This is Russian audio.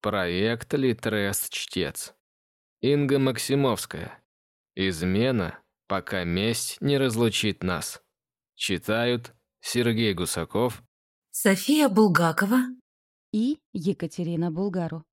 Проект Литрес-Чтец. Инга Максимовская. Измена, пока месть не разлучит нас. Читают Сергей Гусаков, София Булгакова, и Екатерина Булгару.